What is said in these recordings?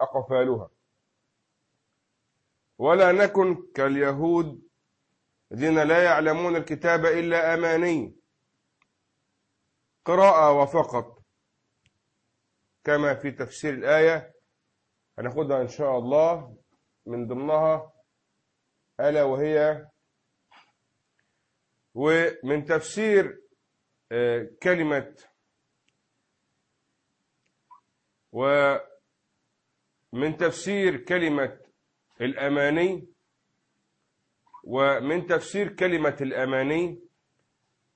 أقفالها. ولا نكن كاليهود الذين لا يعلمون الكتاب إلا أماني. قراءة وفقط. كما في تفسير الآية هناخدها إن شاء الله من ضمنها ألا وهي ومن تفسير آه، كلمة ومن تفسير كلمة الأماني ومن تفسير كلمة الأماني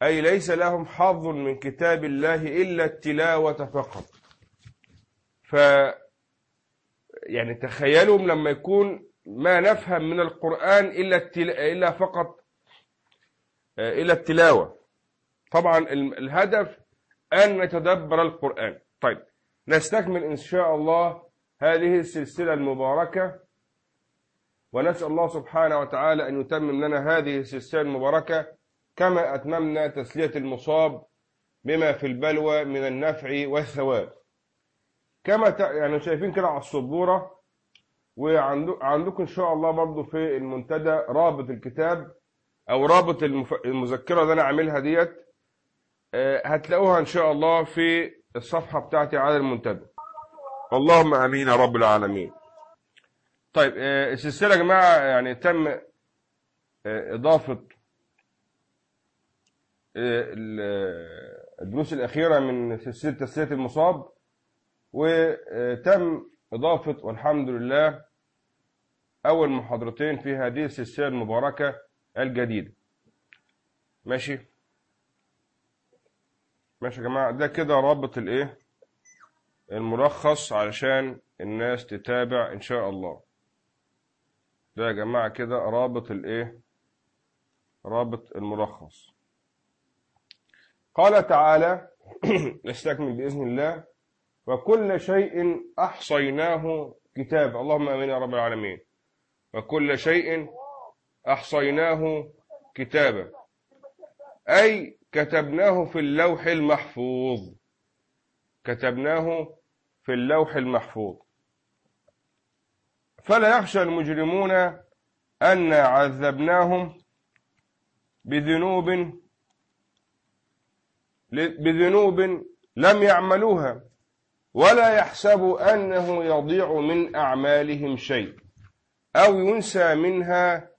أي ليس لهم حظ من كتاب الله إلا التلاوة فقط. ف يعني تخيلوا لما يكون ما نفهم من القرآن إلا التل... إلا فقط إلى التلاوة. طبعا الهدف أن نتدبر القرآن. طيب نستكمل إن شاء الله هذه السلسلة المباركة. ونسأل الله سبحانه وتعالى أن يتمم لنا هذه السلسلة المباركة كما أتممنا تسلية المصاب بما في البلوى من النفع والثواب. كما ت... يعني شايفين كده على السبورة وعندكم إن شاء الله برضو في المنتدى رابط الكتاب أو رابط المف... المذكرة اللي أنا عاملها ديت هتلاقوها إن شاء الله في الصفحة بتاعتي على المنتدى. اللهم آمين يا رب العالمين. طيب السلسلة يا جماعة يعني تم إضافة الدروس الأخيرة من سلسلة تسلية المصاب وتم إضافة والحمد لله أول محاضرتين في هذه السلسلة المباركة الجديدة. ماشي؟ ماشي يا جماعة ده كده رابط الإيه؟ الملخص علشان الناس تتابع إن شاء الله. ده يا جماعة كده رابط الإيه؟ رابط الملخص. قال تعالى نستكمل بإذن الله. وكل شيء أحصيناه كتاب. اللهم أمين يا رب العالمين. وكل شيء أحصيناه كتابا. أي كتبناه في اللوح المحفوظ. كتبناه في اللوح المحفوظ. فلا يخشى المجرمون أن عذبناهم بذنوب بذنوب لم يعملوها ولا يحسب أنه يضيع من أعمالهم شيء أو ينسى منها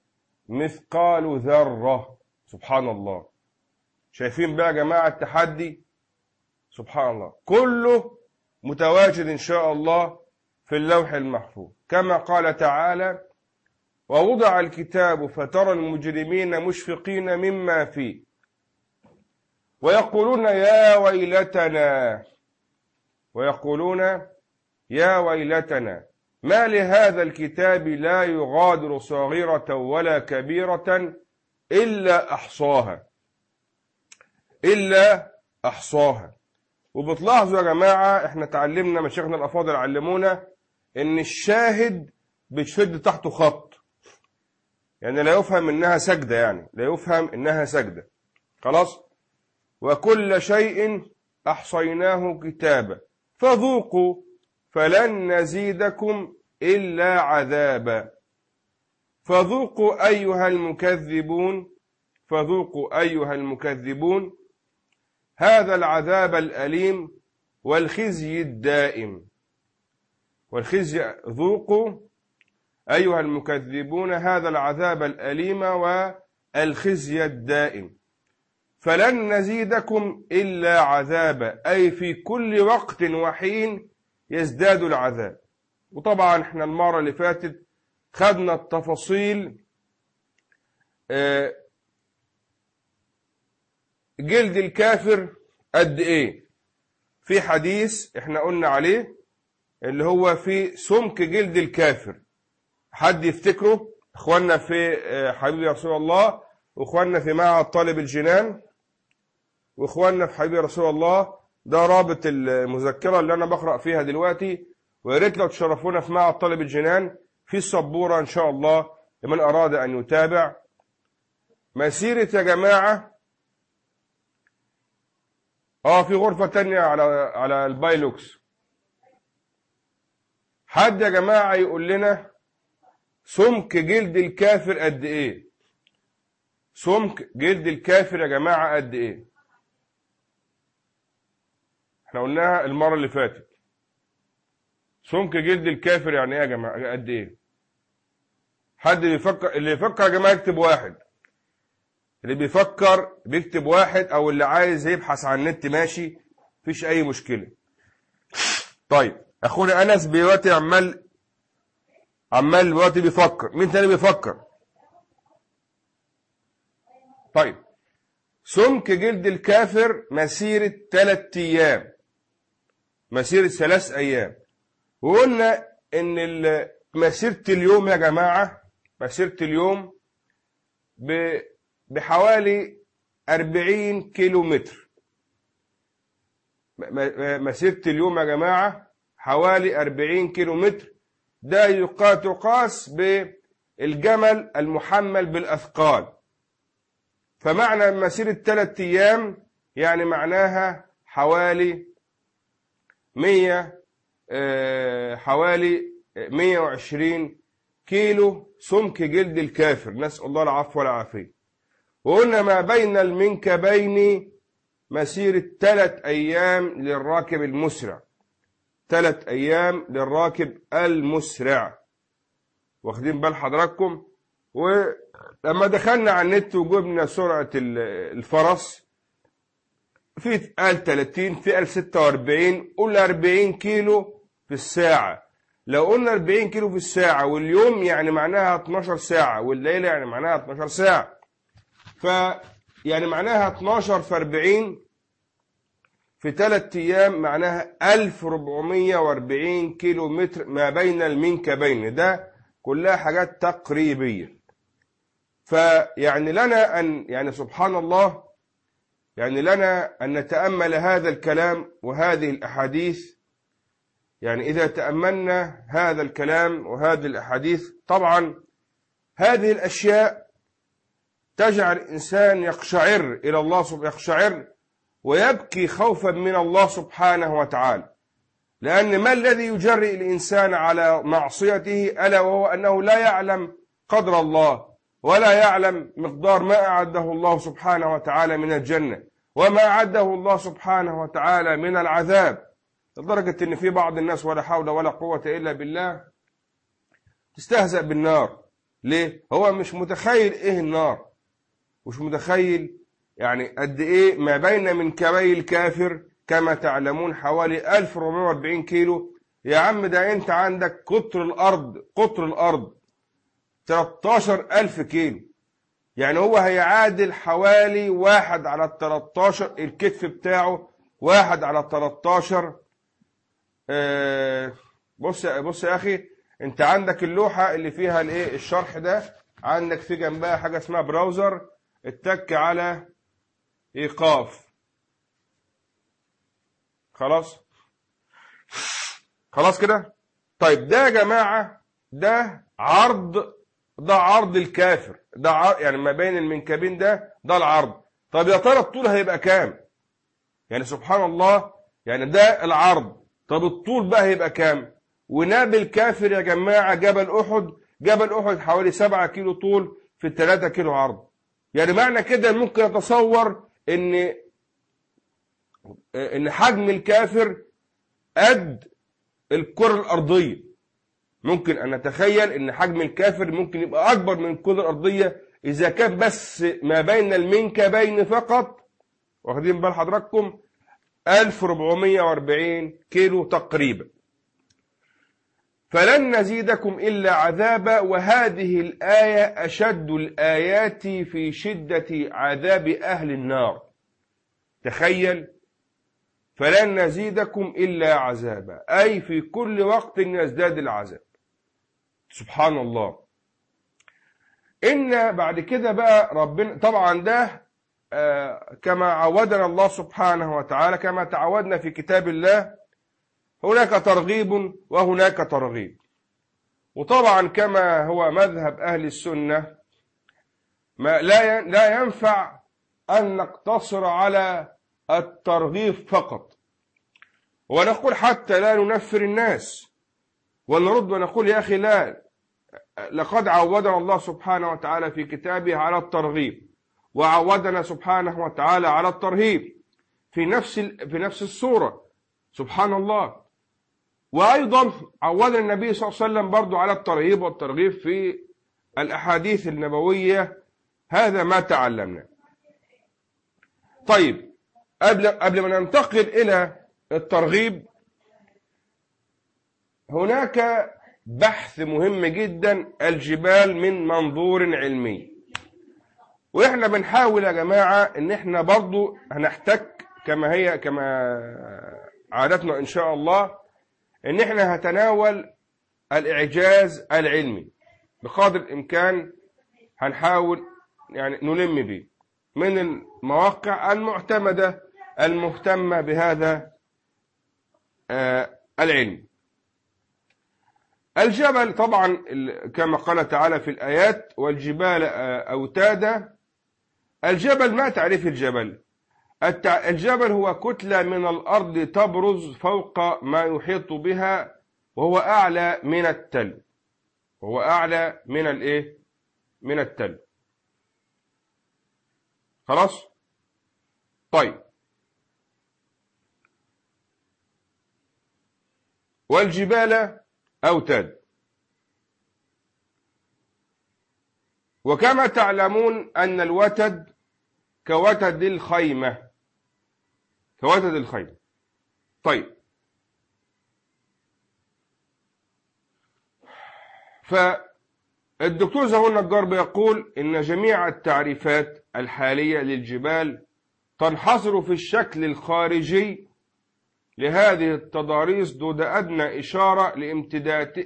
مثقال ذرة. سبحان الله. شايفين بقى يا جماعة التحدي؟ سبحان الله. كله متواجد إن شاء الله في اللوح المحفوظ. كما قال تعالى ووضع الكتاب فترى المجرمين مشفقين مما فيه. ويقولون يا ويلتنا. ويقولون يا ويلتنا ما لهذا الكتاب لا يغادر صغيرة ولا كبيرة إلا أحصاها. إلا أحصاها. وبتلاحظوا يا جماعة إحنا اتعلمنا مشايخنا الأفاضل علمونا إن الشاهد بتشد تحته خط. يعني لا يفهم إنها سجدة يعني لا يفهم إنها سجدة خلاص؟ وكل شيء أحصيناه كتابا. فذوقوا فلن نزيدكم إلا عذابا. فذوقوا أيها المكذبون فذوقوا أيها المكذبون هذا العذاب الأليم والخزي الدائم. والخزي ذوقوا أيها المكذبون هذا العذاب الأليم والخزي الدائم. فلن نزيدكم إلا عذابا أي في كل وقت وحين يزداد العذاب. وطبعا إحنا المرة اللي فاتت خدنا التفاصيل جلد الكافر قد إيه؟ في حديث إحنا قلنا عليه اللي هو في سمك جلد الكافر. حد يفتكره؟ إخواننا في حبيبي رسول الله وإخواننا في معهد طالب الجنان وإخواننا في حبيبي رسول الله ده رابط المذكرة اللي أنا بقرأ فيها دلوقتي ويا ريت لو تشرفونا في معهد طالب الجنان في السبورة إن شاء الله لمن أراد أن يتابع. مسيرة يا جماعة آه في غرفة تانية على على البايلوكس. حد يا جماعة يقول لنا سمك جلد الكافر قد إيه؟ سمك جلد الكافر يا جماعة قد إيه؟ إحنا قلناها المرة اللي فاتت. سمك جلد الكافر يعني إيه يا جماعة؟ قد إيه؟ حد بيفكر اللي يفكر يا جماعة يكتب واحد. اللي بيفكر بيكتب واحد أو اللي عايز يبحث عن النت ماشي مفيش اي مشكلة. طيب اخونا انس دلوقتي عمال عمال دلوقتي بيفكر. مين تاني بيفكر؟ طيب سمك جلد الكافر مسيرة ثلاث أيام. مسيرة ثلاث أيام. وقلنا ان مسيرة اليوم يا جماعة مسيرة اليوم بحوالي 40 كيلو متر مسيرة اليوم يا جماعة حوالي 40 كيلو متر ده تقاس بالجمل المحمل بالأثقال. فمعنى مسيرة ثلاثة أيام يعني معناها حوالي 100 آه، حوالي 120 كيلو سمك جلد الكافر. نسأل الله العفو والعافية. وقلنا ما بين المنكبين مسيرة ثلاث أيام للراكب المسرع. ثلاث أيام للراكب المسرع. واخدين بال حضراتكم؟ ولما دخلنا على النت وجبنا سرعة الفرس في قال 30 في قال 46 قول 40 كيلو في الساعة. لو قلنا 40 كيلو في الساعة واليوم يعني معناها 12 ساعة والليلة يعني معناها 12 ساعة. يعني معناها 12 في 40 في ثلاث أيام معناها 1440 كيلو متر ما بين المنكبين ده كلها حاجات تقريبية. فيعني لنا أن يعني سبحان الله يعني لنا أن نتأمل هذا الكلام وهذه الأحاديث. يعني إذا تأملنا هذا الكلام وهذه الأحاديث طبعا هذه الأشياء تجعل الإنسان يقشعر إلى الله يقشعر ويبكي خوفا من الله سبحانه وتعالى. لأن ما الذي يجرئ الإنسان على معصيته ألا وهو أنه لا يعلم قدر الله ولا يعلم مقدار ما أعده الله سبحانه وتعالى من الجنة وما أعده الله سبحانه وتعالى من العذاب. لدرجة إن في بعض الناس ولا حول ولا قوة إلا بالله تستهزأ بالنار. ليه؟ هو مش متخيل إيه النار. مش متخيل يعني قد إيه ما بين من كبي الكافر كما تعلمون حوالي 1440 كيلو. يا عم ده أنت عندك قطر الأرض قطر الأرض 13000 كيلو. يعني هو هيعادل حوالي واحد على ال 13 الكتف بتاعه واحد على 13 آه، بص بص يا أخي أنت عندك اللوحة اللي فيها الإيه الشرح ده؟ عندك في جنبها حاجة اسمها براوزر. اتك على إيقاف. خلاص؟ خلاص كده؟ طيب ده يا جماعة ده عرض ده عرض الكافر. ده عرض يعني ما بين المنكبين ده ده العرض. طب يا ترى الطول هيبقى كام؟ يعني سبحان الله يعني ده العرض. طب الطول بقى هيبقى كام؟ وناب الكافر يا جماعة جبل أحد جبل أحد حوالي 7 كيلو طول في 3 كيلو عرض. يعني معنى كده ممكن أتصور إن إن حجم الكافر قد الكرة الأرضية. ممكن أن نتخيل إن حجم الكافر ممكن يبقى أكبر من الكرة الأرضية إذا كان بس ما بين المنكبين فقط واخدين بال حضراتكم 1440 كيلو تقريبا. فلن نزيدكم إلا عذابا وهذه الآية أشد الآيات في شدة عذاب أهل النار. تخيل فلن نزيدكم إلا عذابا أي في كل وقت يزداد العذاب. سبحان الله. إن بعد كده بقى ربنا طبعا ده آه، كما عودنا الله سبحانه وتعالى كما تعودنا في كتاب الله هناك ترغيب وهناك ترغيب. وطبعا كما هو مذهب أهل السنة ما لا لا ينفع أن نقتصر على الترغيب فقط. ونقول حتى لا ننفر الناس. ونرد ونقول يا أخي لا لقد عودنا الله سبحانه وتعالى في كتابه على الترغيب. وعودنا سبحانه وتعالى على الترهيب. في نفس في نفس الصورة. سبحان الله. وأيضا عودنا النبي صلى الله عليه وسلم برضو على الترهيب والترغيب في الأحاديث النبوية. هذا ما تعلمنا. طيب قبل قبل ما ننتقل إلى الترغيب هناك بحث مهم جدا الجبال من منظور علمي. وإحنا بنحاول يا جماعة إن إحنا برضو هنحتك كما هي كما عادتنا إن شاء الله. إن إحنا هتناول الإعجاز العلمي بقدر الإمكان هنحاول يعني نلم به من المواقع المعتمدة المهتمة بهذا آه، العلم. الجبل طبعا كما قال تعالى في الآيات والجبال آه، أوتادا. الجبل ما تعريف الجبل؟ الجبل هو كتلة من الأرض تبرز فوق ما يحيط بها وهو أعلى من التل. وهو أعلى من الإيه؟ من التل. خلاص؟ طيب. والجبال أوتاد. وكما تعلمون أن الوتد كوتد الخيمة. كوتد الخيمة طيب. فالدكتور زهور النجار بيقول إن جميع التعريفات الحالية للجبال تنحصر في الشكل الخارجي لهذه التضاريس دون أدنى إشارة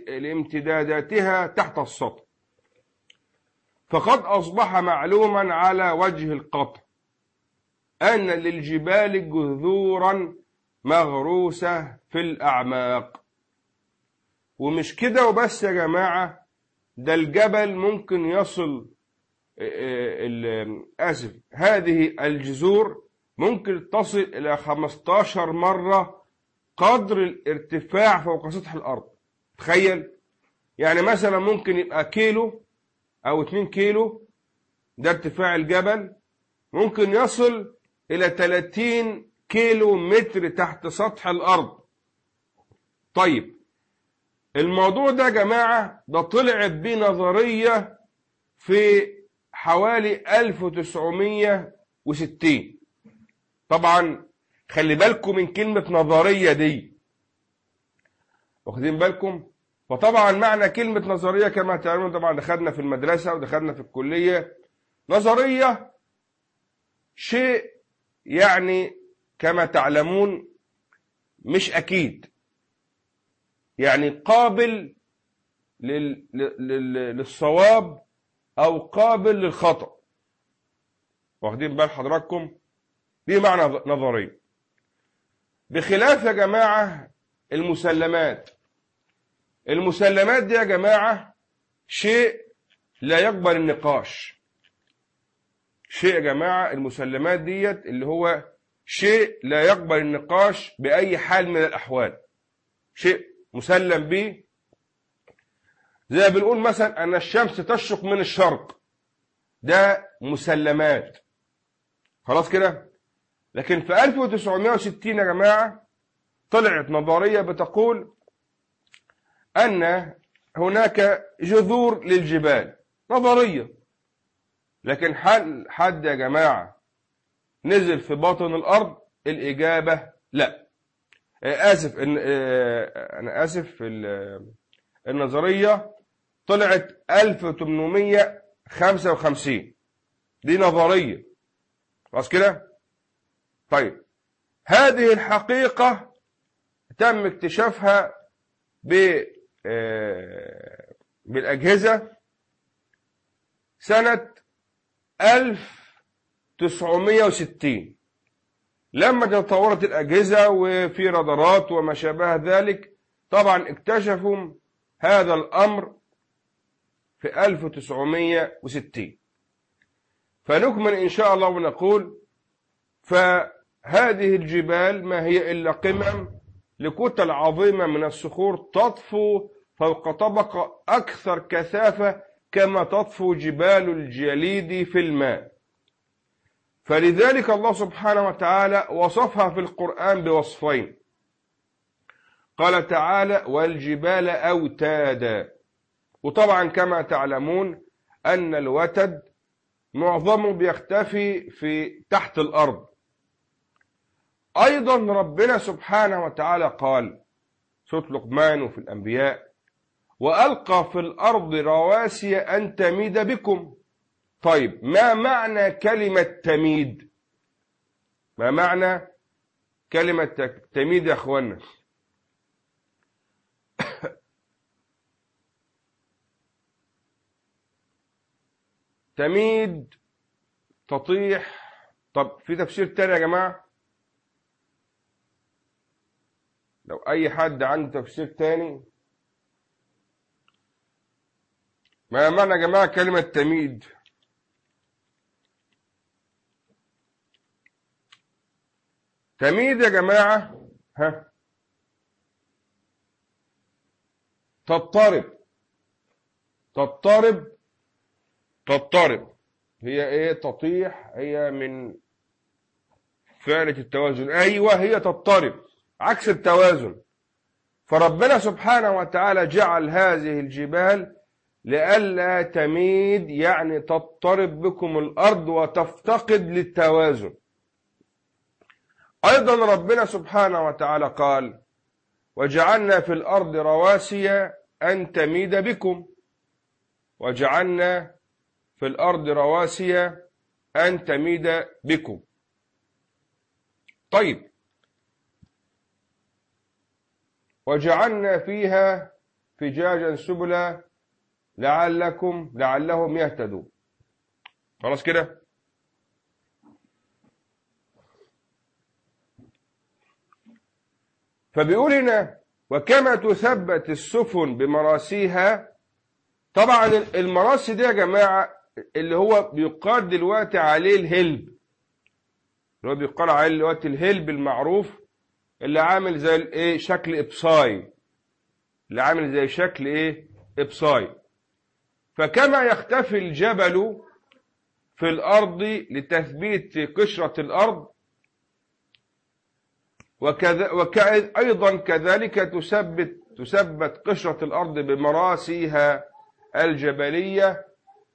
لامتداداتها تحت السطح. فقد أصبح معلوما على وجه القطع. أن للجبال جذورا مغروسة في الأعماق. ومش كده وبس يا جماعة ده الجبل ممكن يصل آسف هذه الجذور ممكن تصل إلى 15 مرة قدر الارتفاع فوق سطح الأرض. تخيل يعني مثلا ممكن يبقى كيلو أو 2 كيلو ده ارتفاع الجبل ممكن يصل إلى 30 كيلو متر تحت سطح الأرض. طيب الموضوع ده يا جماعة ده طلعت بيه نظرية في حوالي 1960 طبعا خلي بالكم من كلمة نظرية دي. واخدين بالكم؟ فطبعا معنى كلمة نظرية كما تعلمون طبعا دخلنا في المدرسة ودخلنا في الكلية. نظرية شيء يعني كما تعلمون مش أكيد. يعني قابل للصواب أو قابل للخطأ. واخدين بال حضراتكم؟ دي معنى نظري بخلاف يا جماعة المسلمات. المسلمات دي يا جماعة شيء لا يقبل النقاش. شيء يا جماعة المسلمات ديت اللي هو شيء لا يقبل النقاش بأي حال من الأحوال. شيء مسلم به زي بنقول مثلا أن الشمس تشرق من الشرق. ده مسلمات. خلاص كده؟ لكن في 1960 يا جماعة طلعت نظرية بتقول أن هناك جذور للجبال. نظرية. لكن حل حد يا جماعة نزل في باطن الأرض الإجابة لا. آسف إن أنا آسف في النظرية طلعت 1855 دي نظرية. خلاص كده؟ طيب. هذه الحقيقة تم اكتشافها ب بالأجهزة سنة 1960 لما تطورت الأجهزة وفي رادارات وما شابه ذلك طبعا اكتشفوا هذا الأمر في 1960 فنكمل إن شاء الله ونقول فهذه الجبال ما هي إلا قمم لكتل عظيمة من الصخور تطفو فوق طبقة أكثر كثافة كما تطفو جبال الجليد في الماء. فلذلك الله سبحانه وتعالى وصفها في القرآن بوصفين. قال تعالى والجبال أوتادا. وطبعا كما تعلمون أن الوتد معظمه بيختفي في تحت الأرض. أيضا ربنا سبحانه وتعالى قال سورة لقمان وفي الأنبياء وألقى في الأرض رواسي أن تميد بكم. طيب ما معنى كلمة تميد؟ ما معنى كلمة تميد يا أخوانا؟ تميد تطيح. طب في تفسير تاني يا جماعة؟ لو أي حد عنده تفسير تاني ما معنى يا جماعة كلمة تميد تميد يا جماعة ها؟ تضطرب. تضطرب. تضطرب. هي إيه؟ تطيح. هي من فعلة التوازن. أيوه هي تضطرب. عكس التوازن. فربنا سبحانه وتعالى جعل هذه الجبال لئلا تميد يعني تضطرب بكم الأرض وتفتقد للتوازن. أيضا ربنا سبحانه وتعالى قال وجعلنا في الأرض رواسي أن تميد بكم. وجعلنا في الأرض رواسي أن تميد بكم. طيب. وجعلنا فيها فجاجا سبلا لعلكم لعلهم يهتدون. خلاص كده؟ فبيقول هنا وكما تثبت السفن بمراسيها طبعا المراسي دي يا جماعة اللي هو بيقال دلوقتي عليه الهلب. اللي هو بيقال عليه دلوقتي الهلب المعروف اللي عامل زي الايه؟ شكل إبصاي. اللي عامل زي شكل إيه؟ إبصاي. فكما يختفي الجبل في الأرض لتثبيت قشرة الأرض وكذا وأيضا كذلك تثبت تثبت قشرة الأرض بمراسيها الجبلية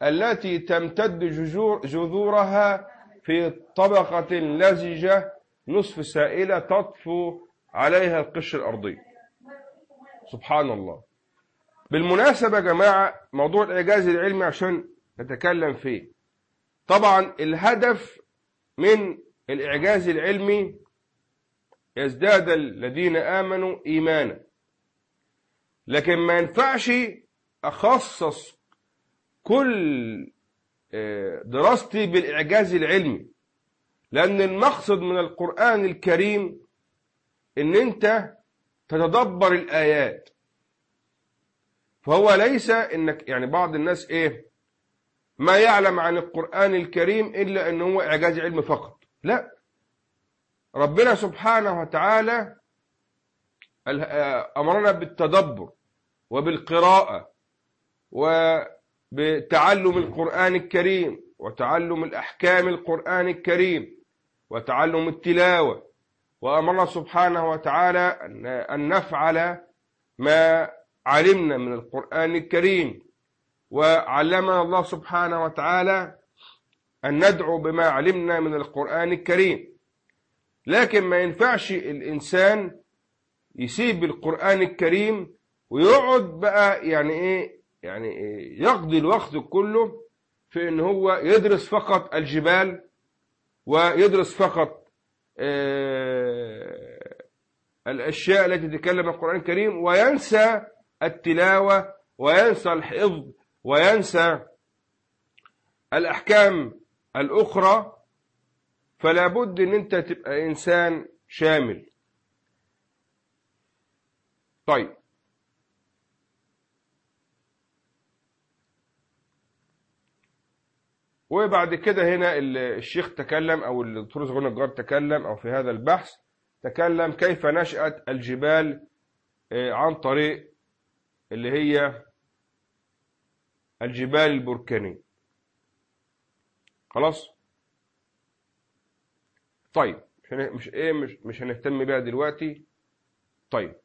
التي تمتد جذور جذورها في طبقة لزجة نصف سائلة تطفو عليها القشر الأرضي سبحان الله. بالمناسبة يا جماعة موضوع الإعجاز العلمي عشان نتكلم فيه. طبعا الهدف من الإعجاز العلمي يزداد الذين آمنوا إيمانا. لكن ما ينفعش أخصص كل آه، دراستي بالإعجاز العلمي لأن المقصد من القرآن الكريم إن أنت تتدبر الآيات. فهو ليس إنك يعني بعض الناس إيه ما يعلم عن القرآن الكريم إلا أنه هو إعجاز علم فقط. لا. ربنا سبحانه وتعالى آه، أمرنا بالتدبر وبالقراءة وبتعلم القرآن الكريم وتعلم الأحكام القرآن الكريم وتعلم التلاوة. وأمرنا سبحانه وتعالى أن نفعل ما علمنا من القرآن الكريم وعلمنا الله سبحانه وتعالى أن ندعو بما علمنا من القرآن الكريم. لكن ما ينفعش الإنسان يسيب القرآن الكريم ويقعد بقى يعني إيه يعني إيه يقضي الوقت كله في إن هو يدرس فقط الجبال ويدرس فقط آه الأشياء التي تتكلم القرآن الكريم وينسى التلاوة وينسى الحفظ وينسى الأحكام الأخرى فلا بد أن أنت تبقى إنسان شامل. طيب. وبعد كده هنا الشيخ تكلم أو الدكتور زغون الجار تكلم أو في هذا البحث تكلم كيف نشأت الجبال آه، عن طريق اللي هي الجبال البركانية خلاص؟ طيب مش إيه مش مش هنهتم بيها دلوقتي؟ طيب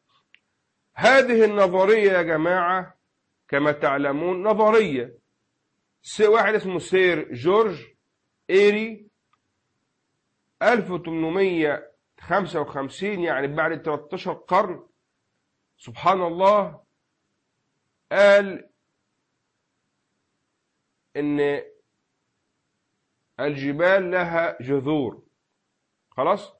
هذه النظرية يا جماعة كما تعلمون نظرية. واحد اسمه سير جورج إيري 1855 يعني بعد 13 قرن. سبحان الله قال إن الجبال لها جذور. خلاص؟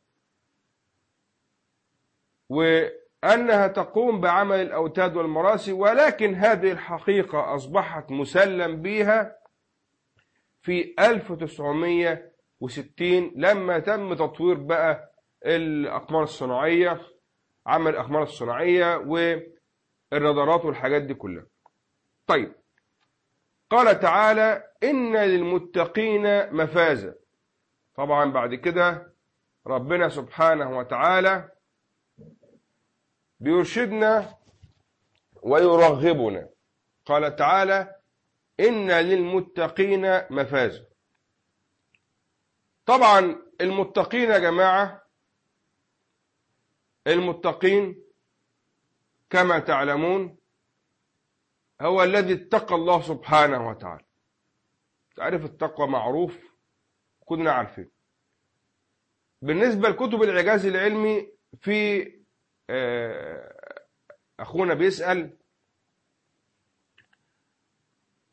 وأنها تقوم بعمل الأوتاد والمراسي ولكن هذه الحقيقة أصبحت مسلم بها في 1960 لما تم تطوير بقى الأقمار الصناعية عمل الأقمار الصناعية والرادارات والحاجات دي كلها. طيب. قال تعالى إن للمتقين مفازة طبعا بعد كده ربنا سبحانه وتعالى بيرشدنا ويرغبنا. قال تعالى إن للمتقين مفازة طبعا المتقين يا جماعة المتقين كما تعلمون هو الذي اتقى الله سبحانه وتعالى. تعرف التقوى معروف؟ كنا عارفين بالنسبة لكتب الإعجاز العلمي في آه، أخونا بيسأل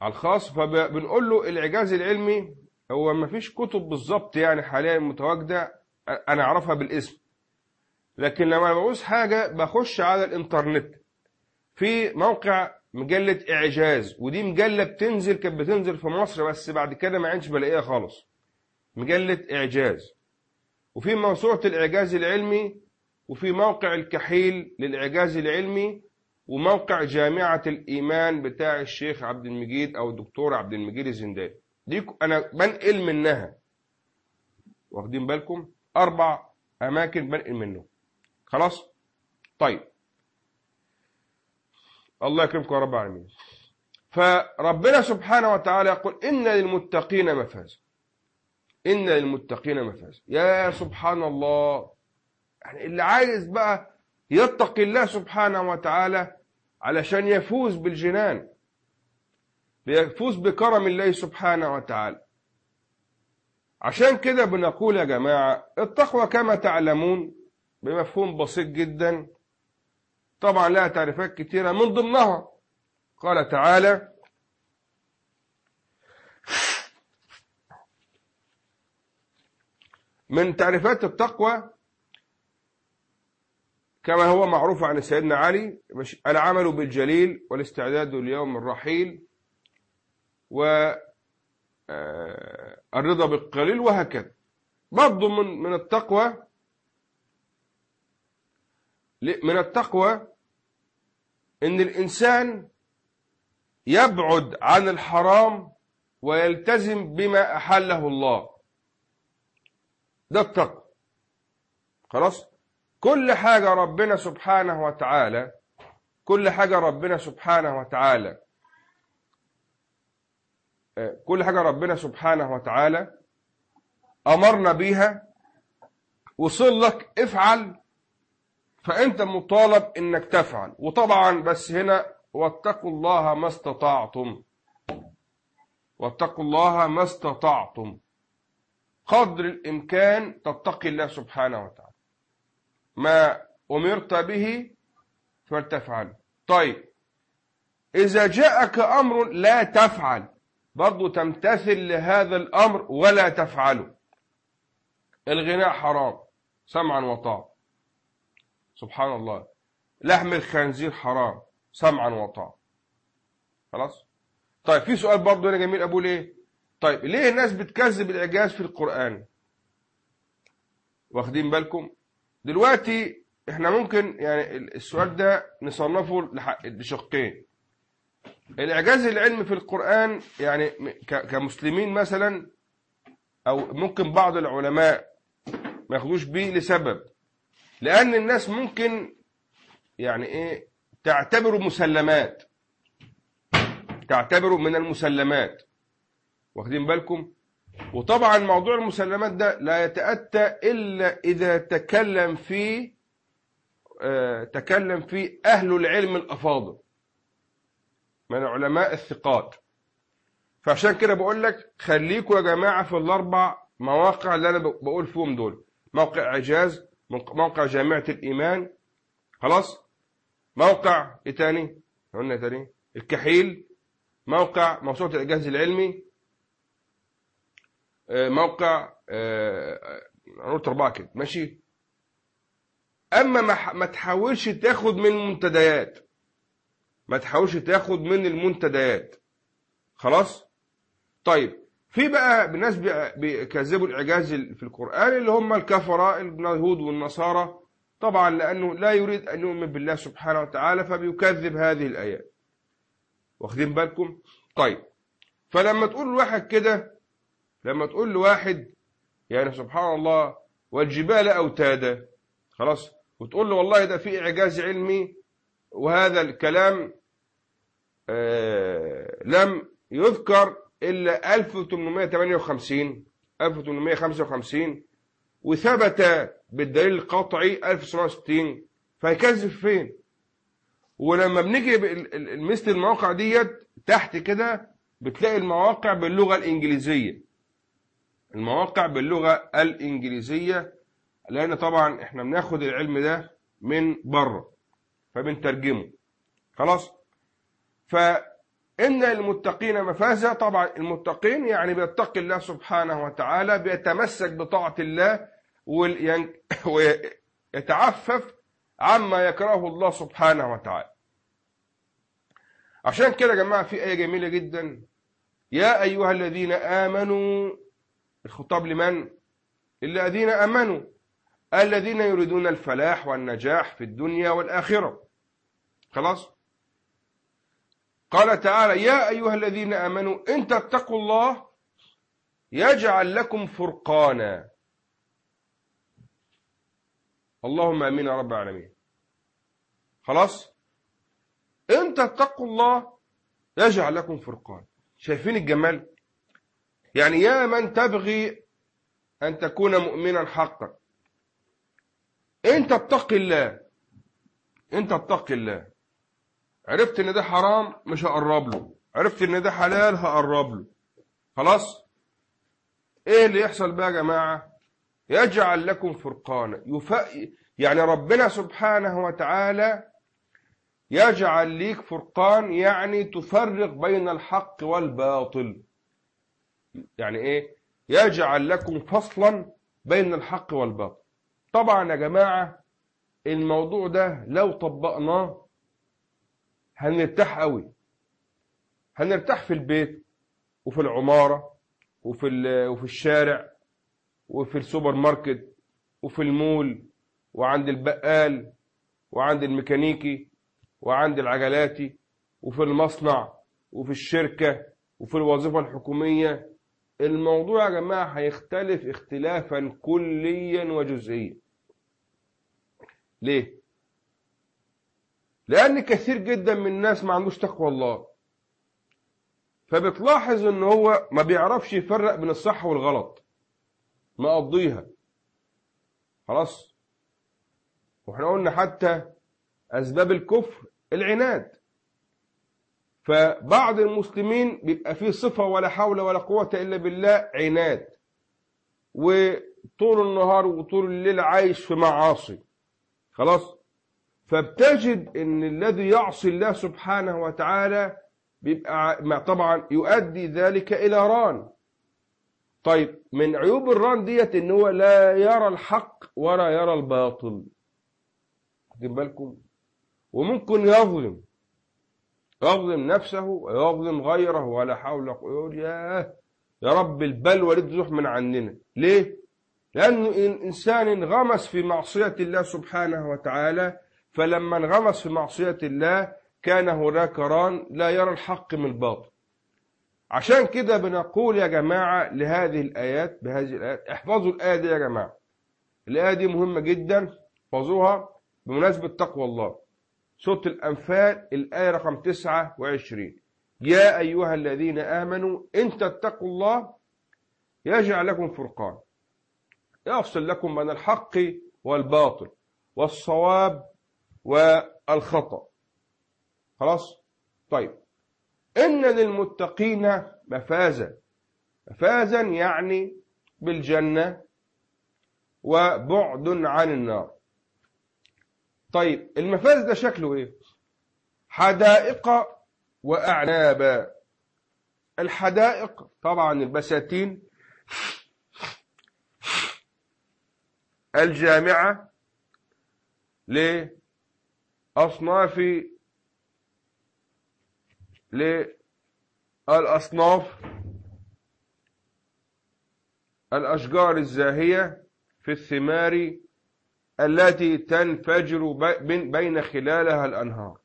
على الخاص فبنقول له الإعجاز العلمي هو ما فيش كتب بالظبط يعني حاليا متواجدة أنا أعرفها بالاسم. لكن لما بعوز حاجة بخش على الإنترنت. في موقع مجلة إعجاز ودي مجلة بتنزل كانت بتنزل في مصر بس بعد كده ما عادش بلاقيها خالص. مجلة إعجاز. وفي موسوعة الإعجاز العلمي وفي موقع الكحيل للإعجاز العلمي وموقع جامعة الإيمان بتاع الشيخ عبد المجيد أو الدكتور عبد المجيد الزنداني دي أنا بنقل منها. واخدين بالكم؟ أربع أماكن بنقل منه خلاص؟ طيب. الله يكرمكم يا رب العالمين. فربنا سبحانه وتعالى يقول إن للمتقين مفازا إن للمتقين مفازا يا سبحان الله يعني اللي عايز بقى يتقي الله سبحانه وتعالى علشان يفوز بالجنان يفوز بكرم الله سبحانه وتعالى. عشان كده بنقول يا جماعة التقوى كما تعلمون بمفهوم بسيط جدا. طبعا لها تعريفات كثيرة من ضمنها. قال تعالى من تعريفات التقوى كما هو معروف عن سيدنا علي العمل بالجليل والاستعداد ليوم الرحيل والرضا آه، بالقليل وهكذا. برضو من من التقوى من التقوى إن الإنسان يبعد عن الحرام ويلتزم بما أحله الله. ده التقوى. خلاص؟ كل حاجة ربنا سبحانه وتعالى كل حاجة ربنا سبحانه وتعالى كل حاجة ربنا سبحانه وتعالى أمرنا بيها وصل لك افعل فأنت مطالب إنك تفعل. وطبعا بس هنا واتقوا الله ما استطعتم. واتقوا الله ما استطعتم. قدر الإمكان تتقي الله سبحانه وتعالى. ما أمرت به فلتفعل. طيب إذا جاءك أمر لا تفعل برضو تمتثل لهذا الأمر ولا تفعله. الغناء حرام سمعا وطاعة. سبحان الله. لحم الخنزير حرام سمعا وطاعة خلاص؟ طيب في سؤال برضو هنا جميل أقول إيه طيب ليه الناس بتكذب الإعجاز في القرآن؟ واخدين بالكم؟ دلوقتي إحنا ممكن يعني السؤال ده نصنفه لشقين. الإعجاز العلمي في القرآن يعني كمسلمين مثلا أو ممكن بعض العلماء ما ياخدوش بيه لسبب. لأن الناس ممكن يعني إيه تعتبره مسلمات. تعتبره من المسلمات. واخدين بالكم؟ وطبعا موضوع المسلمات ده لا يتأتى إلا إذا تكلم فيه آه تكلم فيه أهل العلم الأفاضل. من العلماء الثقات. فعشان كده بقول لك خليكوا يا جماعة في الأربع مواقع اللي أنا بقول فيهم دول. موقع إعجاز موقع جامعة الإيمان. خلاص؟ موقع إيه تاني؟ قلنا تاني. الكحيل. موقع موسوعة الإعجاز العلمي. آه، موقع آه، أربعة كده ماشي؟ أما ما تحاولش تاخد من المنتديات. ما تحاولش تاخد من المنتديات. خلاص؟ طيب في بقى ناس بيكذبوا الإعجاز في القرآن اللي هم الكفرة اليهود والنصارى. طبعا لأنه لا يريد أن يؤمن بالله سبحانه وتعالى فبيكذب هذه الآيات. واخدين بالكم؟ طيب. فلما تقول لواحد كده لما تقول لواحد يعني سبحان الله والجبال أوتادا خلاص وتقول له والله ده في إعجاز علمي وهذا الكلام آه لم يذكر إلا 1858 1855 وثبت بالدليل القطعي 1960 فيكذب فين؟ ولما بنيجي مثل المواقع ديت تحت كده بتلاقي المواقع باللغة الإنجليزية. المواقع باللغة الإنجليزية لأن طبعا إحنا بناخد العلم ده من بره فبنترجمه. خلاص؟ ف إن المتقين مفازة طبعا المتقين يعني بيتقي الله سبحانه وتعالى بيتمسك بطاعة الله ويتعفف عما يكرهه الله سبحانه وتعالى. عشان كده يا جماعة في آية جميلة جدا. يا أيها الذين آمنوا الخطاب لمن؟ الذين آمنوا الذين يريدون الفلاح والنجاح في الدنيا والآخرة. خلاص؟ قال تعالى يا أيها الذين آمنوا إن تتقوا الله يجعل لكم فرقانا. اللهم آمين يا رب العالمين. خلاص؟ إن تتقوا الله يجعل لكم فرقان شايفين الجمال؟ يعني يا من تبغي أن تكون مؤمنا حقا. إن تتقي الله. إن تتقي الله. عرفت إن ده حرام؟ مش هقرب له. عرفت إن ده حلال؟ هقرب له. خلاص؟ إيه اللي يحصل بقى يا جماعة؟ يجعل لكم فرقانا. يف... يعني ربنا سبحانه وتعالى يجعل ليك فرقان يعني تفرق بين الحق والباطل. يعني إيه؟ يجعل لكم فصلا بين الحق والباطل. طبعا يا جماعة الموضوع ده لو طبقناه هنرتاح قوي. هنرتاح في البيت وفي العمارة وفي وفي الشارع وفي السوبر ماركت وفي المول وعند البقال وعند الميكانيكي وعند العجلاتي وفي المصنع وفي الشركة وفي الوظيفة الحكومية. الموضوع يا جماعة هيختلف اختلافا كليا وجزئيا. ليه؟ لأن كثير جدا من الناس ما عندوش تقوى الله. فبتلاحظ ان هو ما بيعرفش يفرق بين الصح والغلط. مقضيها خلاص. وإحنا قلنا حتى أسباب الكفر العناد. فبعض المسلمين بيبقى فيه صفة ولا حول ولا قوة إلا بالله عناد. وطول النهار وطول الليل عايش في معاصي. خلاص. فبتجد إن الذي يعصي الله سبحانه وتعالى بيبقى طبعا يؤدي ذلك إلى ران. طيب من عيوب الران ديت إن هو لا يرى الحق ولا يرى الباطل. واخدين بالكم؟ وممكن يظلم. يظلم نفسه ويظلم غيره ولا حول يقول يا يا رب البلوى دي تزوح من عننا. ليه؟ لأنه إنسان انغمس في معصية الله سبحانه وتعالى فلما انغمس في معصية الله كان هناك ران لا يرى الحق من الباطل. عشان كده بنقول يا جماعة لهذه الآيات بهذه الآيات احفظوا الآية دي يا جماعة. الآية دي مهمة جدا احفظوها بمناسبة تقوى الله. سورة الأنفال الآية رقم 29 يا أيها الذين آمنوا إن تتقوا الله يجعل لكم فرقان. يفصل لكم بين الحق والباطل والصواب والخطأ. خلاص؟ طيب. إن للمتقين مفازا. مفازا يعني بالجنة وبعد عن النار. طيب المفاز ده شكله إيه؟ حدائق وأعنابا الحدائق طبعا البساتين. الجامعة لأصناف للأصناف الأشجار الزاهية في الثمار التي تنفجر بين خلالها الأنهار.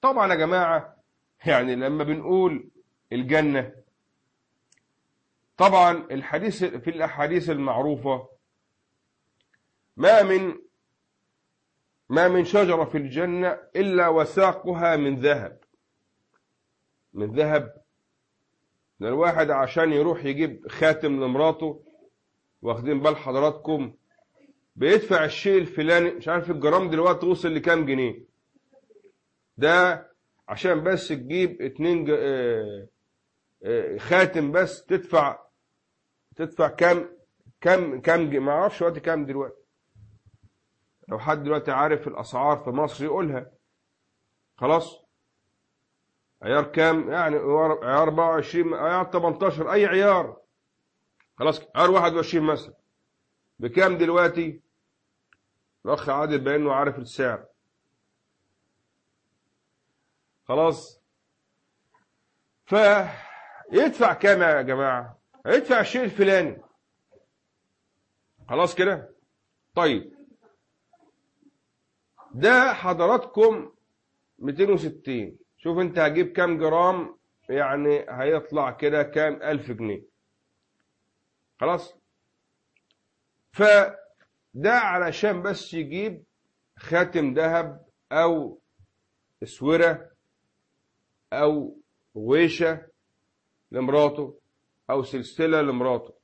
طبعا يا جماعة يعني لما بنقول الجنة طبعا الحديث في الأحاديث المعروفة ما من ما من شجرة في الجنة إلا وساقها من ذهب. من ذهب. الواحد عشان يروح يجيب خاتم لمراته واخدين بال حضراتكم بيدفع الشيء الفلاني مش عارف الجرام دلوقتي وصل لكام جنيه. ده عشان بس تجيب اتنين ج... آه آه خاتم بس تدفع تدفع كام كام كام ما أعرفش وقت كام دلوقتي. لو حد دلوقتي عارف الأسعار في مصر يقولها. خلاص؟ عيار كام؟ يعني عيار 24 عيار 18 أي عيار. خلاص عيار 21 مثلا. بكام دلوقتي؟ الأخ عادل بانه عارف السعر. خلاص؟ فيدفع كام يا جماعة؟ يدفع الشيء الفلاني. خلاص كده؟ طيب. ده حضراتكم 260 شوف انت هجيب كام جرام يعني هيطلع كده كام؟ ألف جنيه. خلاص؟ فده علشان بس يجيب خاتم ذهب أو اسورة أو غويشة لمراته أو سلسلة لمراته.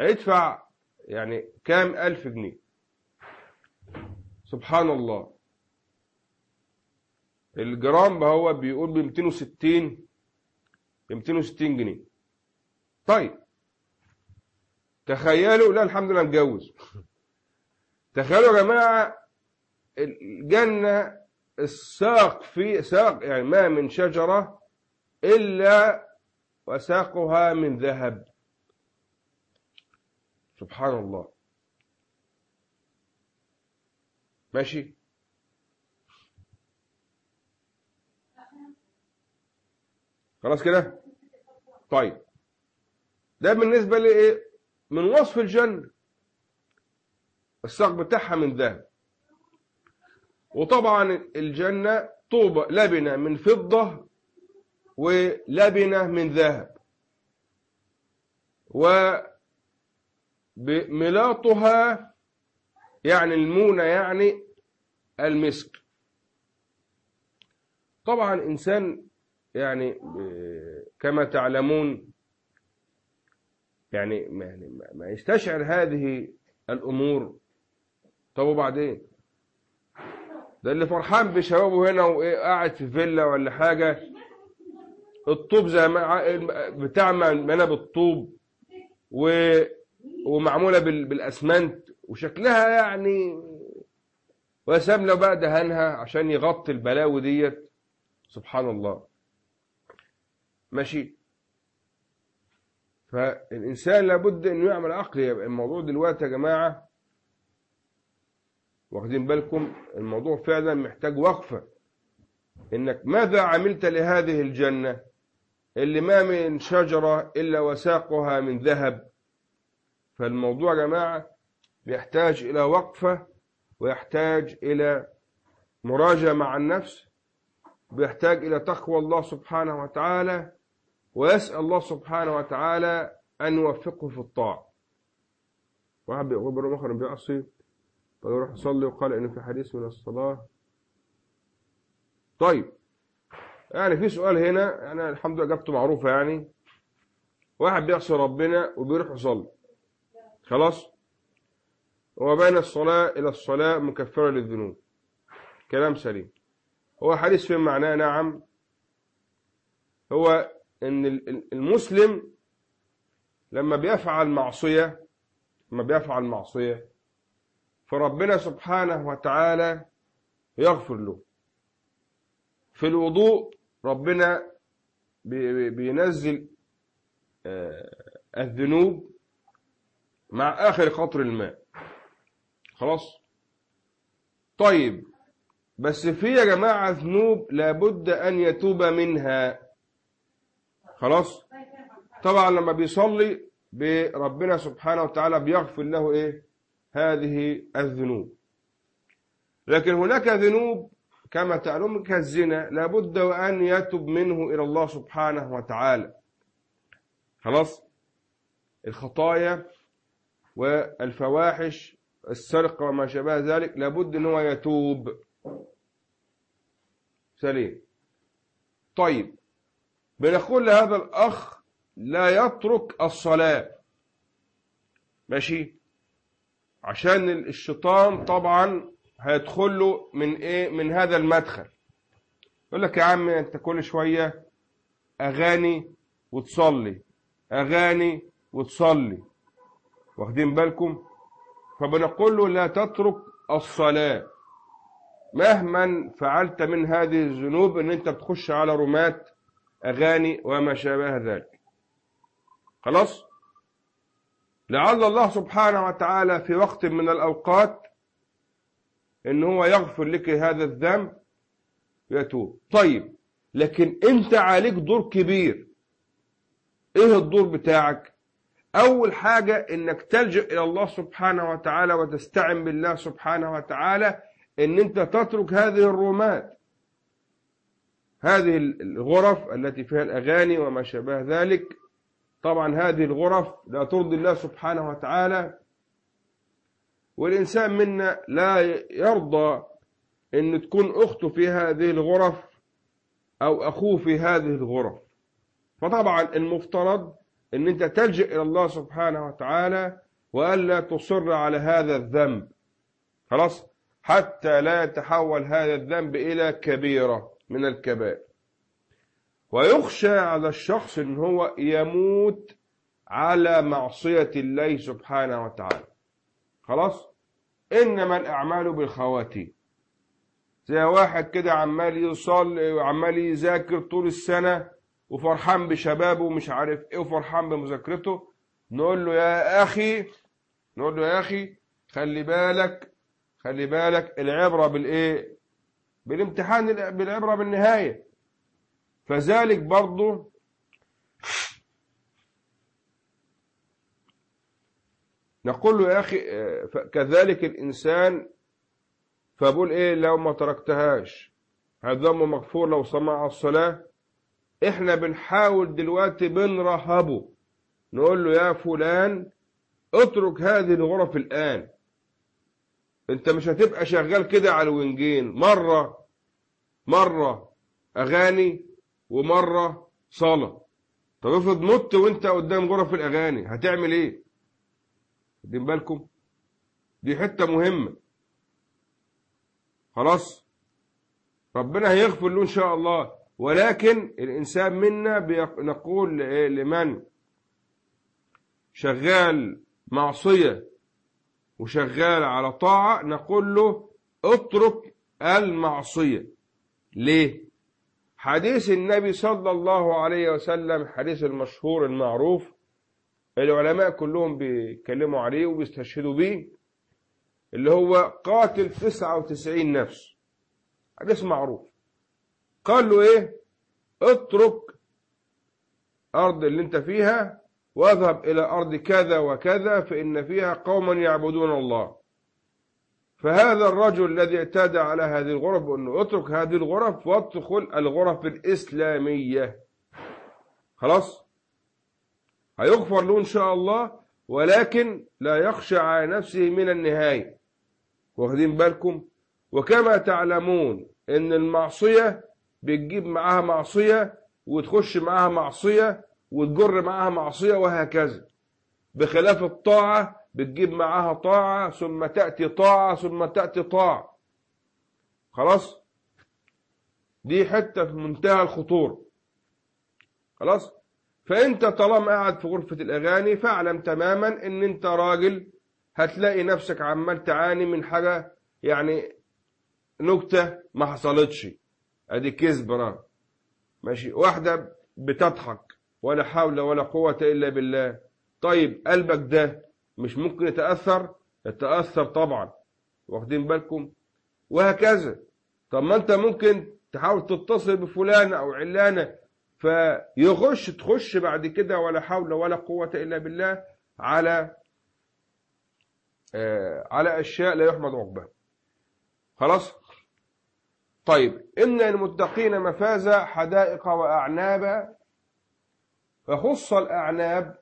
هيدفع يعني كام؟ ألف جنيه. سبحان الله. الجرام هو بيقول ب 260 ب 260 جنيه. طيب. تخيلوا لا الحمد لله متجوز تخيلوا يا جماعة الجنة الساق في ساق يعني ما من شجرة إلا وساقها من ذهب. سبحان الله. ماشي؟ خلاص كده؟ طيب. ده بالنسبة لإيه؟ من وصف الجنة الساق بتاعها من ذهب. وطبعا الجنة طوبة لبنة من فضة ولبنة من ذهب. وملاطها يعني المونة يعني المسك. طبعا إنسان يعني كما تعلمون يعني ما يستشعر هذه الأمور. طب وبعدين؟ ده اللي فرحان بشبابه هنا وقاعد في فيلا ولا حاجة. الطوب زي ما بتاع بالطوب و ومعمولة بالأسمنت. وشكلها يعني وسام له بقى دهنها عشان يغطي البلاوي ديت. سبحان الله ماشي. فالإنسان لابد أنه يعمل عقل. الموضوع دلوقتي يا جماعة واخدين بالكم الموضوع فعلا محتاج وقفة. إنك ماذا عملت لهذه الجنة؟ اللي ما من شجرة إلا وساقها من ذهب. فالموضوع يا جماعة بيحتاج إلى وقفة ويحتاج إلى مراجعة مع النفس بيحتاج إلى تقوى الله سبحانه وتعالى ويسأل الله سبحانه وتعالى أن يوفقه في الطاعة. واحد بيقول بره مخرج بيعصي فيروح يصلي وقال إن في حديث من الصلاة. طيب يعني في سؤال هنا يعني الحمد لله إجابته معروفة يعني. واحد بيعصي ربنا وبيروح يصلي. خلاص؟ وبين الصلاة إلى الصلاة مكفرة للذنوب. كلام سليم. هو حديث في معناه نعم. هو إن المسلم لما بيفعل معصية لما بيفعل معصية فربنا سبحانه وتعالى يغفر له. في الوضوء ربنا بينزل آه، الذنوب مع آخر قطر الماء. خلاص. طيب بس في يا جماعة ذنوب لابد أن يتوب منها. خلاص؟ طبعا لما بيصلي بربنا سبحانه وتعالى بيغفر له إيه؟ هذه الذنوب. لكن هناك ذنوب كما تعلم كالزنا لابد وأن يتوب منه إلى الله سبحانه وتعالى. خلاص؟ الخطايا والفواحش السرقة وما شابه ذلك لابد إن هو يتوب. سليم. طيب. بنقول لهذا الأخ لا يترك الصلاة. ماشي؟ عشان الشيطان طبعا هيدخل له من إيه؟ من هذا المدخل. يقول لك يا عم أنت كل شوية أغاني وتصلي أغاني وتصلي. واخدين بالكم؟ فبنقول له لا تترك الصلاة. مهما فعلت من هذه الذنوب إن أنت بتخش على رمات أغاني وما شابه ذلك. خلاص؟ لعل الله سبحانه وتعالى في وقت من الأوقات إن هو يغفر لك هذا الذنب يتوب طيب لكن أنت عليك دور كبير. إيه الدور بتاعك؟ أول حاجة إنك تلجأ إلى الله سبحانه وتعالى وتستعن بالله سبحانه وتعالى إن أنت تترك هذه الرومات هذه الغرف التي فيها الأغاني وما شابه ذلك. طبعا هذه الغرف لا ترضي الله سبحانه وتعالى. والإنسان منا لا يرضى أن تكون أخته في هذه الغرف أو أخوه في هذه الغرف. فطبعا المفترض أن أنت تلجأ إلى الله سبحانه وتعالى وألا تصر على هذا الذنب. خلاص؟ حتى لا يتحول هذا الذنب إلى كبيرة من الكبائر. ويخشى على الشخص أن هو يموت على معصية الله سبحانه وتعالى. خلاص؟ إنما الأعمال بالخواتيم. زي واحد كده عمال يصلي وعمال يذاكر طول السنة وفرحان بشبابه ومش عارف إيه وفرحان بمذاكرته. نقول له يا أخي نقول له يا أخي خلي بالك خلي بالك العبرة بالإيه؟ بالامتحان بالعبرة بالنهاية. فذلك برضه نقول له يا أخي كذلك الإنسان فبقول إيه لو ما تركتهاش. هذنب مغفور لو سمع الصلاة إحنا بنحاول دلوقتي بنرهبه. نقول له يا فلان اترك هذه الغرف الآن. أنت مش هتبقى شغال كده على الوينجين. مرة مرة أغاني ومرة صلاة طب افرض مت وانت قدام غرف الأغاني هتعمل إيه؟ واخدين بالكم؟ دي حتة مهمة. خلاص؟ ربنا هيغفر له إن شاء الله. ولكن الإنسان منا نقول لمن؟ شغال معصية وشغال على طاعة نقول له اترك المعصية. ليه؟ حديث النبي صلى الله عليه وسلم حديث المشهور المعروف العلماء كلهم بيتكلموا عليه وبيستشهدوا بيه اللي هو قاتل 99 نفس. حديث معروف. قال له إيه؟ اترك أرض اللي أنت فيها واذهب إلى أرض كذا وكذا فإن فيها قوما يعبدون الله. فهذا الرجل الذي اعتدى على هذه الغرف انه اترك هذه الغرف وادخل الغرف الإسلامية. خلاص؟ هيغفر له إن شاء الله ولكن لا يخشى على نفسه من النهاية. واخدين بالكم؟ وكما تعلمون إن المعصية بتجيب معاها معصية وتخش معاها معصية وتجر معاها معصية وهكذا. بخلاف الطاعة بتجيب معاها طاعة ثم تأتي طاعة ثم تأتي طاعة. خلاص؟ دي حتة في منتهى الخطورة. خلاص؟ فأنت طالما قاعد في غرفة الأغاني فاعلم تماما إن أنت راجل هتلاقي نفسك عمال تعاني من حاجة يعني نكتة ما حصلتش. ادي كذب ماشي. واحدة بتضحك ولا حول ولا قوة إلا بالله. طيب قلبك ده مش ممكن يتأثر؟ يتأثر طبعا. واخدين بالكم؟ وهكذا. طب ما أنت ممكن تحاول تتصل بفلان أو علانة فيخش تخش بعد كده ولا حول ولا قوة إلا بالله على آه على أشياء لا يحمد عقبها خلاص؟ طيب إن المتقين مفازة حدائق وأعنابا فخص الأعناب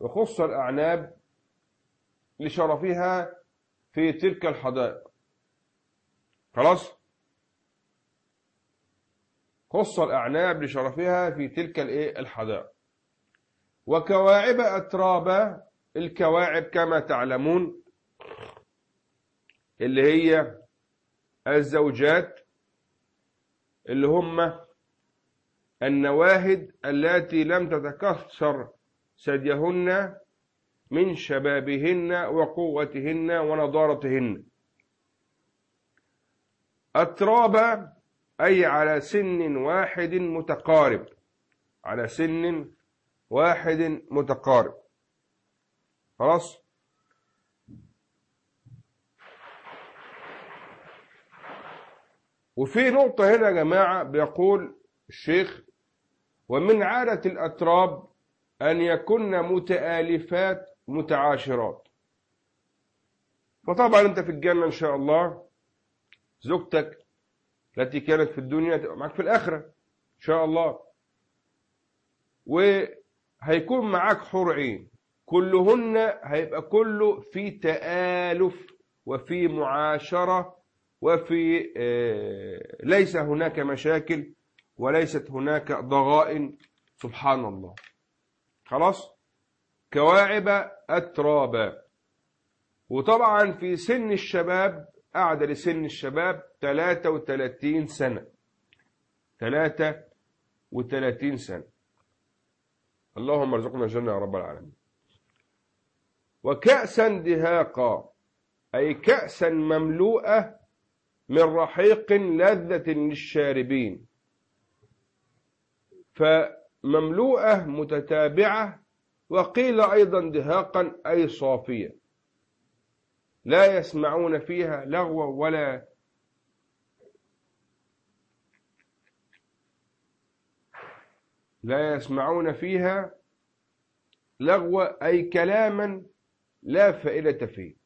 وخص الأعناب لشرفها في تلك الحدائق. خلاص؟ خص الأعناب لشرفها في تلك الحدائق. وكواعب أترابا الكواعب كما تعلمون اللي هي الزوجات اللي هم النواهد التي لم تتكسر ثديهن من شبابهن وقوتهن ونضارتهن. أترابا أي على سن واحد متقارب. على سن واحد متقارب. خلاص؟ وفي نقطة هنا يا جماعة بيقول الشيخ ومن عادة الأتراب أن يكن متآلفات متعاشرات. فطبعا أنت في الجنة إن شاء الله زوجتك التي كانت في الدنيا تبقى معاك في الآخرة إن شاء الله. وهيكون معاك حور عين كلهن هيبقى كله في تآلف وفي معاشرة وفي آه، ليس هناك مشاكل وليست هناك ضغائن سبحان الله خلاص؟ كواعب أترابا وطبعا في سن الشباب قعد لسن الشباب 33 سنة. 33 سنة. اللهم ارزقنا الجنة يا رب العالمين. وكأسا دهاقا أي كأسا مملوءة من رحيق لذة للشاربين. فمملوءة متتابعة وقيل أيضا دهاقا أي صافية. لا يسمعون فيها لغوا ولا لا يسمعون فيها لغوا أي كلاما لا فائدة فيه.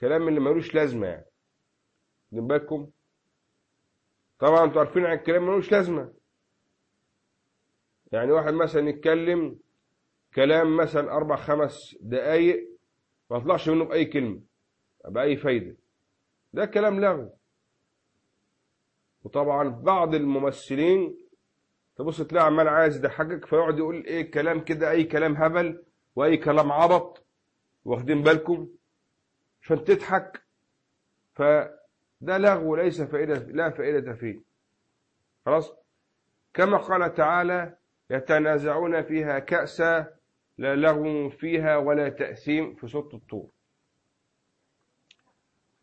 كلام اللي ملوش لازمة يعني. بالكم. طبعا أنتوا عارفين عن الكلام ملوش لازمة. يعني واحد مثلا يتكلم كلام مثلا أربع خمس دقايق ما طلعش منه بأي كلمة بأي فايدة. ده كلام لغو. وطبعا بعض الممثلين تبص تلاقي عمال عايز يضحكك فيقعد يقول إيه كلام كده أي كلام هبل وأي كلام عبط. واخدين بالكم؟ عشان تضحك. فده لغو ليس فائدة لا فائدة فيه. خلاص؟ كما قال تعالى يتنازعون فيها كأسا لا لغو فيها ولا تأثيم في صوت الطور.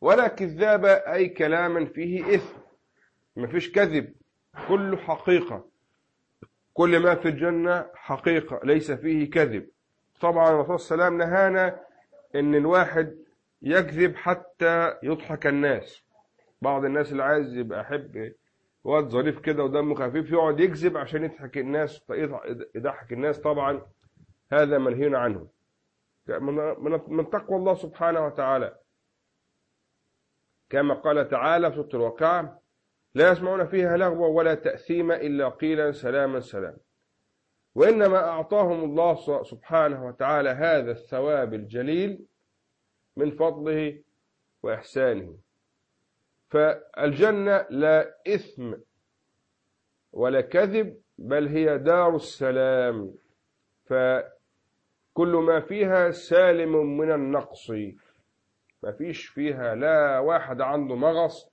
ولا كذاب أي كلاما فيه إثم. ما فيش كذب. كله حقيقة. كل ما في الجنة حقيقة ليس فيه كذب. طبعا الرسول وسلم نهانا إن الواحد يكذب حتى يضحك الناس. بعض الناس اللي عايز يبقى يحب واد ظريف كده ودمه خفيف يقعد يكذب عشان يضحك الناس يضحك الناس طبعا. هذا منهي عنه. من تقوى الله سبحانه وتعالى. كما قال تعالى في سورة الواقعة لا يسمعون فيها لغوا ولا تأثيما إلا قيلا سلاما سلاما. وإنما أعطاهم الله سبحانه وتعالى هذا الثواب الجليل من فضله وإحسانه. فالجنة لا إثم ولا كذب بل هي دار السلام. فكل ما فيها سالم من النقص. ما فيش فيها لا واحد عنده مغص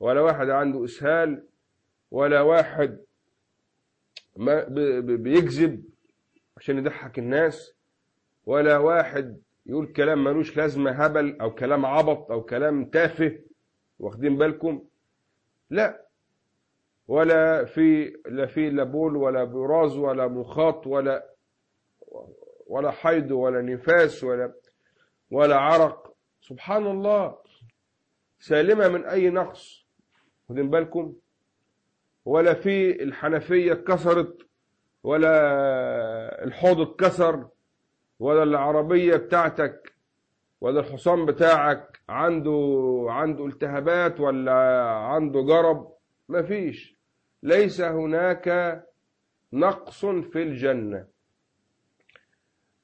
ولا واحد عنده إسهال ولا واحد ما بيكذب عشان يضحك الناس ولا واحد يقول كلام ملوش لازمة هبل أو كلام عبط أو كلام تافه. واخدين بالكم؟ لا. ولا في لا في لا بول ولا براز ولا مخاط ولا ولا حيض ولا نفاس ولا ولا عرق. سبحان الله سالمة من أي نقص. واخدين بالكم؟ ولا في الحنفية اتكسرت ولا الحوض اتكسر ولا العربية بتاعتك. ولا الحصان بتاعك عنده عنده التهابات ولا عنده جرب؟ مفيش. ليس هناك نقص في الجنة.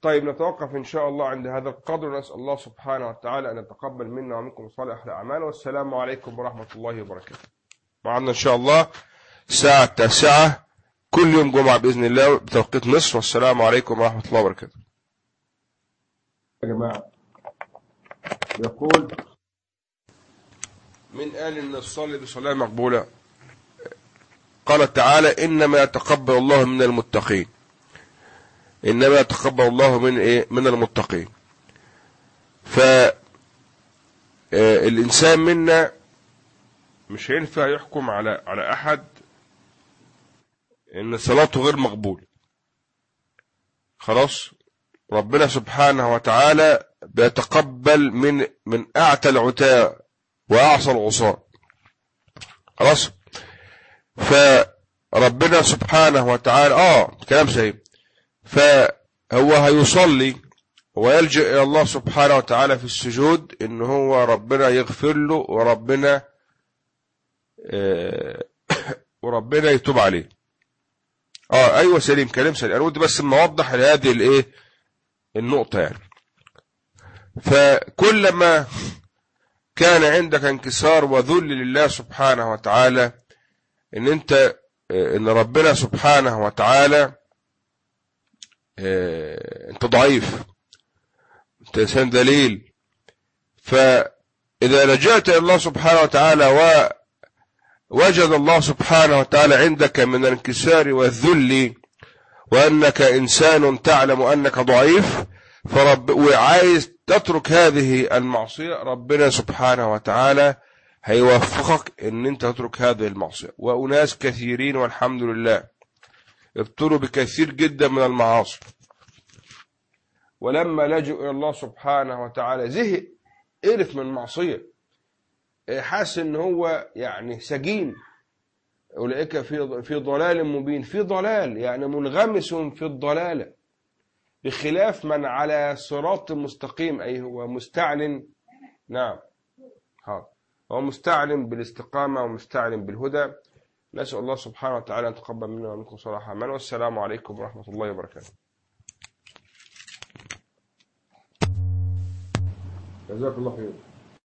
طيب نتوقف إن شاء الله عند هذا القدر. نسأل الله سبحانه وتعالى أن يتقبل منا ومنكم صالح الأعمال. والسلام عليكم ورحمة الله وبركاته. معنا إن شاء الله الساعة التاسعة. كل يوم جمعة بإذن الله بتوقيت مصر. والسلام عليكم ورحمة الله وبركاته. يا جماعة. يقول من قال إن الصلاة بصلاة مقبولة. قال تعالى إنما يتقبل الله من المتقين. إنما يتقبل الله من إيه؟ من المتقين. فالإنسان منا مش هينفع يحكم على على أحد إن صلاته غير مقبولة. خلاص؟ ربنا سبحانه وتعالى بيتقبل من من أعتى العتاة وأعصى العصاة خلاص؟ فربنا سبحانه وتعالى آه كلام سيد فهو هيصلي ويلجأ إلى الله سبحانه وتعالى في السجود إن هو ربنا يغفر له وربنا آه وربنا يتوب عليه. آه أيوه سليم كلام سليم. أنا ودي بس ما أوضح هذه الإيه النقطة يعني. فكلما كان عندك انكسار وذل لله سبحانه وتعالى إن أنت إن ربنا سبحانه وتعالى آه، أنت ضعيف أنت إنسان دليل فإذا لجأت إلى الله سبحانه وتعالى ووجد الله سبحانه وتعالى عندك من الانكسار والذل وأنك إنسان تعلم أنك ضعيف فرب وعايز تترك هذه المعصية ربنا سبحانه وتعالى هيوفقك إن أنت تترك هذه المعصية. وأناس كثيرين والحمد لله. ابتلوا بكثير جدا من المعاصي. ولما لجوا إلى الله سبحانه وتعالى زهق قرف من المعصية حاسس إن هو يعني سجين. أولئك في في ضلال مبين. في ضلال يعني منغمس في الضلالة. بخلاف من على صراط مستقيم أي هو مستعلن. نعم. ها. هو مستعلن بالاستقامة ومستعلن بالهدى. نسأل الله سبحانه وتعالى أن تقبل منا ومنكم صلاح أعمال والسلام عليكم ورحمة الله وبركاته. جزاك الله خير